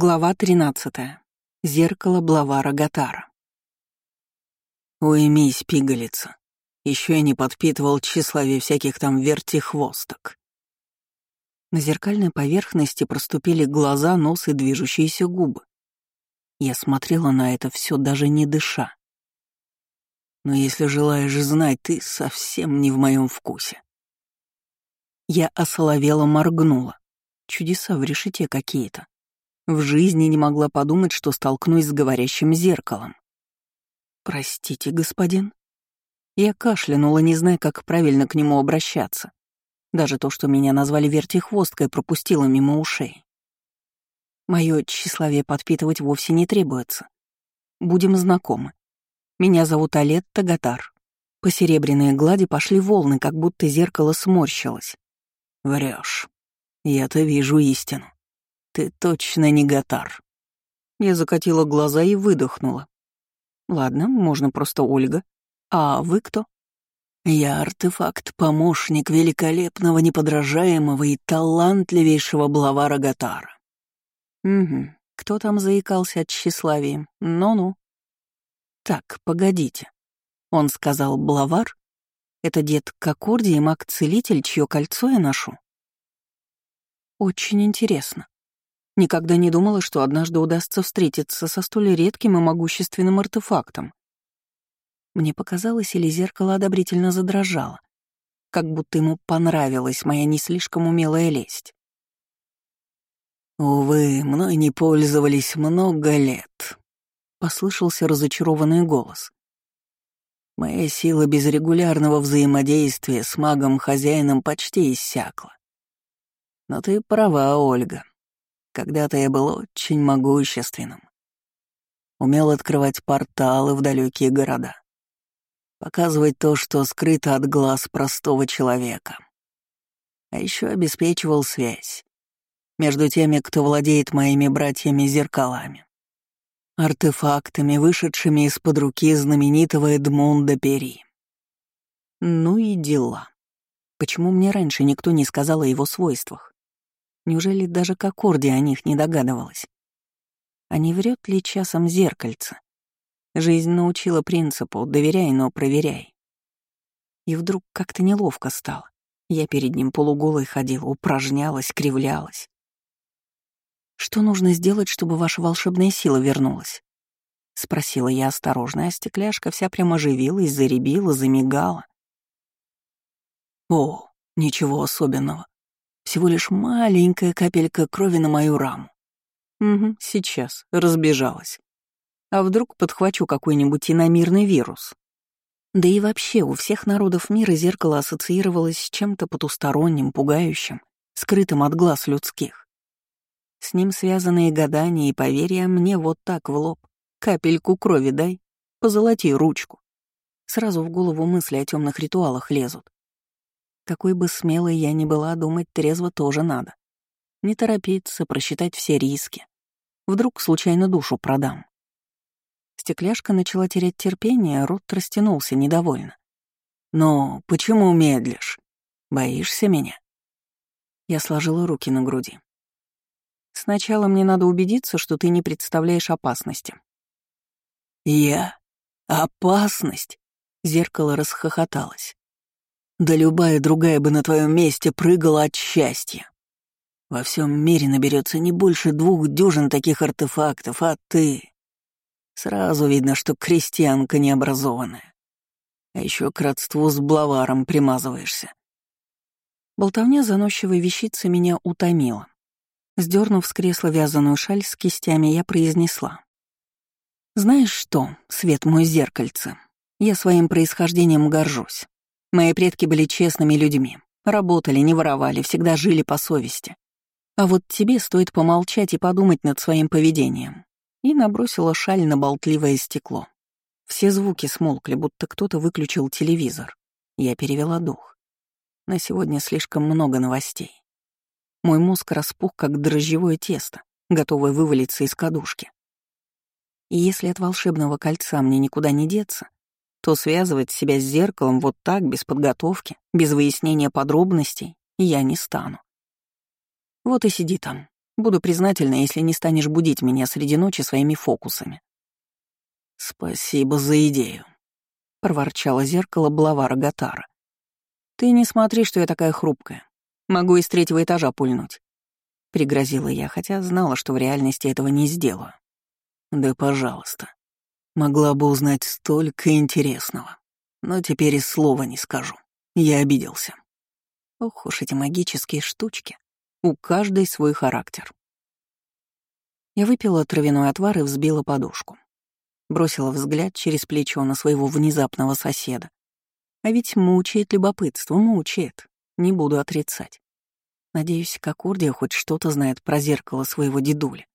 Глава 13. Зеркало Блавара Гатара. Уймись, пигалица. Еще я не подпитывал тщеславие всяких там вертихвосток. На зеркальной поверхности проступили глаза, нос и движущиеся губы. Я смотрела на это все даже не дыша. Но если желаешь знать, ты совсем не в моем вкусе. Я осоловела моргнула. Чудеса в решете какие-то. В жизни не могла подумать, что столкнусь с говорящим зеркалом. «Простите, господин?» Я кашлянула, не зная, как правильно к нему обращаться. Даже то, что меня назвали вертихвосткой, пропустило мимо ушей. Мое тщеславие подпитывать вовсе не требуется. Будем знакомы. Меня зовут Олет Тагатар. По серебряной глади пошли волны, как будто зеркало сморщилось. Врешь. Я-то вижу истину. Ты точно не Гатар. Я закатила глаза и выдохнула. Ладно, можно просто Ольга. А вы кто? Я артефакт, помощник великолепного, неподражаемого и талантливейшего Блавара Гатара. Угу. Кто там заикался от тщеславия? Ну-ну. Так, погодите. Он сказал Блавар? Это дед Кокорди и маг-целитель, чье кольцо я ношу? Очень интересно. Никогда не думала, что однажды удастся встретиться со столь редким и могущественным артефактом. Мне показалось, или зеркало одобрительно задрожало, как будто ему понравилась моя не слишком умелая лесть. «Увы, мной не пользовались много лет», — послышался разочарованный голос. «Моя сила без регулярного взаимодействия с магом-хозяином почти иссякла. Но ты права, Ольга. Когда-то я был очень могущественным. Умел открывать порталы в далекие города. Показывать то, что скрыто от глаз простого человека. А еще обеспечивал связь между теми, кто владеет моими братьями-зеркалами. Артефактами, вышедшими из-под руки знаменитого Эдмунда Пери. Ну и дела. Почему мне раньше никто не сказал о его свойствах? Неужели даже к аккорде о них не догадывалась? А не врет ли часом зеркальце? Жизнь научила принципу «доверяй, но проверяй». И вдруг как-то неловко стало. Я перед ним полуголой ходила, упражнялась, кривлялась. «Что нужно сделать, чтобы ваша волшебная сила вернулась?» — спросила я осторожно, а стекляшка вся прямо оживилась, заребила, замигала. «О, ничего особенного. Всего лишь маленькая капелька крови на мою раму. Угу, сейчас, разбежалась. А вдруг подхвачу какой-нибудь иномирный вирус? Да и вообще у всех народов мира зеркало ассоциировалось с чем-то потусторонним, пугающим, скрытым от глаз людских. С ним связанные гадания и поверья мне вот так в лоб. Капельку крови дай, позолоти ручку. Сразу в голову мысли о темных ритуалах лезут. Какой бы смелой я ни была, думать трезво тоже надо. Не торопиться, просчитать все риски. Вдруг случайно душу продам. Стекляшка начала терять терпение, рот растянулся недовольно. «Но почему медлишь? Боишься меня?» Я сложила руки на груди. «Сначала мне надо убедиться, что ты не представляешь опасности». «Я? Опасность?» Зеркало расхохоталось. Да любая другая бы на твоем месте прыгала от счастья. Во всем мире наберется не больше двух дюжин таких артефактов, а ты... Сразу видно, что крестьянка необразованная. А еще к родству с блаваром примазываешься. Болтовня заносчивой вещицы меня утомила. Сдернув с кресла вязаную шаль с кистями, я произнесла. «Знаешь что, свет мой зеркальце, я своим происхождением горжусь. Мои предки были честными людьми, работали, не воровали, всегда жили по совести. А вот тебе стоит помолчать и подумать над своим поведением. И набросила шаль на болтливое стекло. Все звуки смолкли, будто кто-то выключил телевизор. Я перевела дух. На сегодня слишком много новостей. Мой мозг распух, как дрожжевое тесто, готовое вывалиться из кадушки. И если от волшебного кольца мне никуда не деться, то связывать себя с зеркалом вот так, без подготовки, без выяснения подробностей, я не стану. Вот и сиди там, Буду признательна, если не станешь будить меня среди ночи своими фокусами». «Спасибо за идею», — проворчало зеркало Блавара Гатара. «Ты не смотри, что я такая хрупкая. Могу из третьего этажа пульнуть». Пригрозила я, хотя знала, что в реальности этого не сделаю. «Да пожалуйста. Могла бы узнать столько интересного. Но теперь и слова не скажу. Я обиделся». Ох уж эти магические штучки. У каждой свой характер. Я выпила травяной отвар и взбила подушку. Бросила взгляд через плечо на своего внезапного соседа. А ведь мучает любопытство, мучает. Не буду отрицать. Надеюсь, Кокурдия хоть что-то знает про зеркало своего дедули.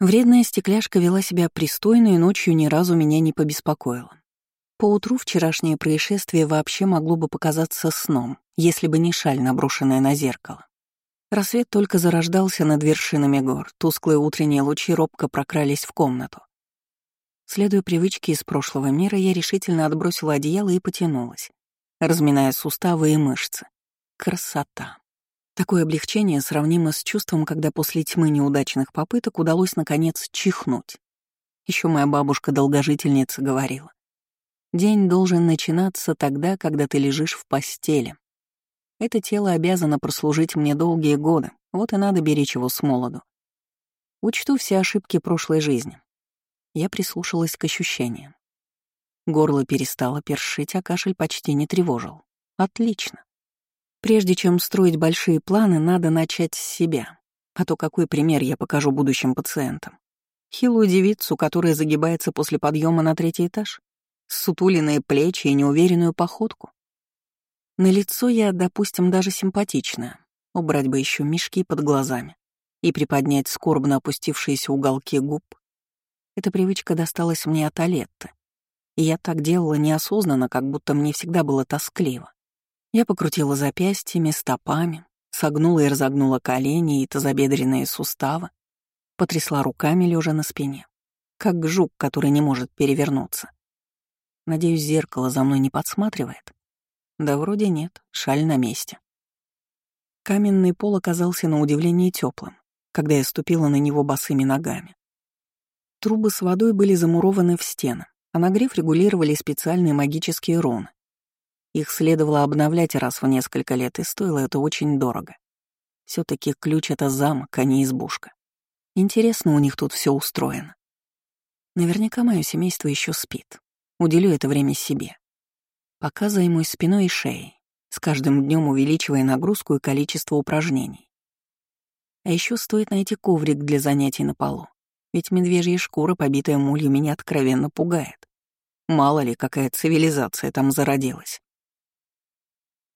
Вредная стекляшка вела себя пристойно и ночью ни разу меня не побеспокоила. Поутру вчерашнее происшествие вообще могло бы показаться сном, если бы не шаль, наброшенная на зеркало. Рассвет только зарождался над вершинами гор, тусклые утренние лучи робко прокрались в комнату. Следуя привычке из прошлого мира, я решительно отбросила одеяло и потянулась, разминая суставы и мышцы. Красота. Такое облегчение сравнимо с чувством, когда после тьмы неудачных попыток удалось, наконец, чихнуть. Еще моя бабушка-долгожительница говорила. День должен начинаться тогда, когда ты лежишь в постели. Это тело обязано прослужить мне долгие годы, вот и надо беречь его с молоду. Учту все ошибки прошлой жизни. Я прислушалась к ощущениям. Горло перестало першить, а кашель почти не тревожил. Отлично. Прежде чем строить большие планы, надо начать с себя. А то какой пример я покажу будущим пациентам? Хилую девицу, которая загибается после подъема на третий этаж? сутуленные плечи и неуверенную походку. На лицо я, допустим, даже симпатичная. Убрать бы еще мешки под глазами и приподнять скорбно опустившиеся уголки губ. Эта привычка досталась мне от Алетты. И я так делала неосознанно, как будто мне всегда было тоскливо. Я покрутила запястьями, стопами, согнула и разогнула колени и тазобедренные суставы, потрясла руками, лежа на спине, как жук, который не может перевернуться. Надеюсь, зеркало за мной не подсматривает? Да вроде нет, шаль на месте. Каменный пол оказался на удивление теплым, когда я ступила на него босыми ногами. Трубы с водой были замурованы в стены, а нагрев регулировали специальные магические руны. Их следовало обновлять раз в несколько лет, и стоило это очень дорого. все таки ключ — это замок, а не избушка. Интересно у них тут все устроено. Наверняка мое семейство еще спит. Уделю это время себе. Пока займусь спиной и шеей, с каждым днем увеличивая нагрузку и количество упражнений. А еще стоит найти коврик для занятий на полу, ведь медвежья шкура, побитая мулью, меня откровенно пугает. Мало ли, какая цивилизация там зародилась.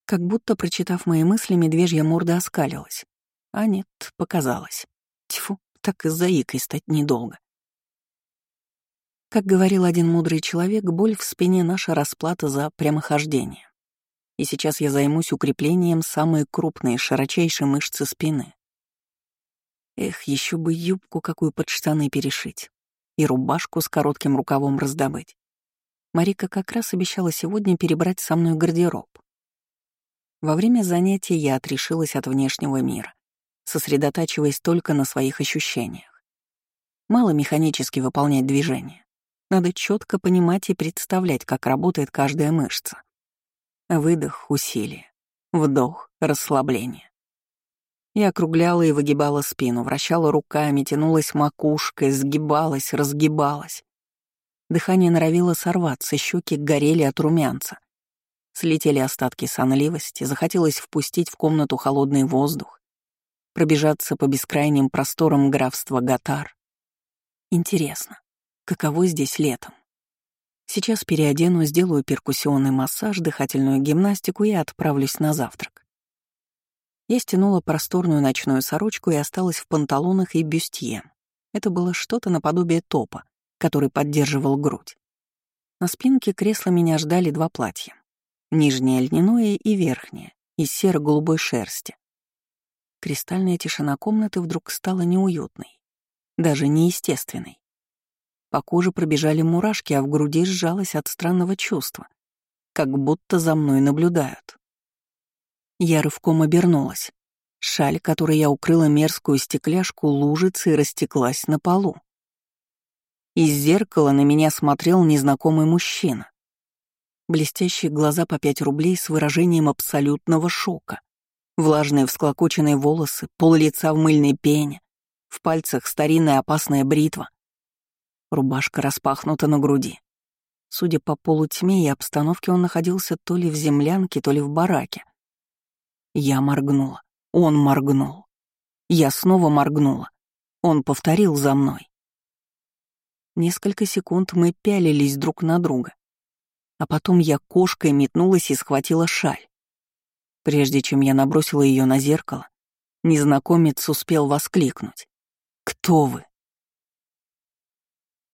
Как будто, прочитав мои мысли, медвежья морда оскалилась. А нет, показалось. Тьфу, так и заикой стать недолго. Как говорил один мудрый человек, боль в спине — наша расплата за прямохождение. И сейчас я займусь укреплением самой крупной, широчайшей мышцы спины. Эх, еще бы юбку какую под штаны перешить и рубашку с коротким рукавом раздобыть. Марика как раз обещала сегодня перебрать со мной гардероб. Во время занятий я отрешилась от внешнего мира, сосредотачиваясь только на своих ощущениях. Мало механически выполнять движения. Надо четко понимать и представлять, как работает каждая мышца. Выдох — усилие. Вдох — расслабление. Я округляла и выгибала спину, вращала руками, тянулась макушкой, сгибалась, разгибалась. Дыхание норовило сорваться, щеки горели от румянца. Слетели остатки сонливости, захотелось впустить в комнату холодный воздух, пробежаться по бескрайним просторам графства Гатар. Интересно, каково здесь летом. Сейчас переодену, сделаю перкуссионный массаж, дыхательную гимнастику и отправлюсь на завтрак. Я стянула просторную ночную сорочку и осталась в панталонах и бюстье. Это было что-то наподобие топа, который поддерживал грудь. На спинке кресла меня ждали два платья. Нижнее льняное и верхнее, из серо-голубой шерсти. Кристальная тишина комнаты вдруг стала неуютной, даже неестественной. По коже пробежали мурашки, а в груди сжалось от странного чувства, как будто за мной наблюдают. Я рывком обернулась. Шаль, которой я укрыла мерзкую стекляшку, лужицы и растеклась на полу. Из зеркала на меня смотрел незнакомый мужчина. Блестящие глаза по пять рублей с выражением абсолютного шока. Влажные всклокоченные волосы, пол лица в мыльной пене, в пальцах старинная опасная бритва. Рубашка распахнута на груди. Судя по полутьме и обстановке, он находился то ли в землянке, то ли в бараке. Я моргнула. Он моргнул. Я снова моргнула. Он повторил за мной. Несколько секунд мы пялились друг на друга. А потом я кошкой метнулась и схватила шаль. Прежде чем я набросила ее на зеркало, незнакомец успел воскликнуть. «Кто вы?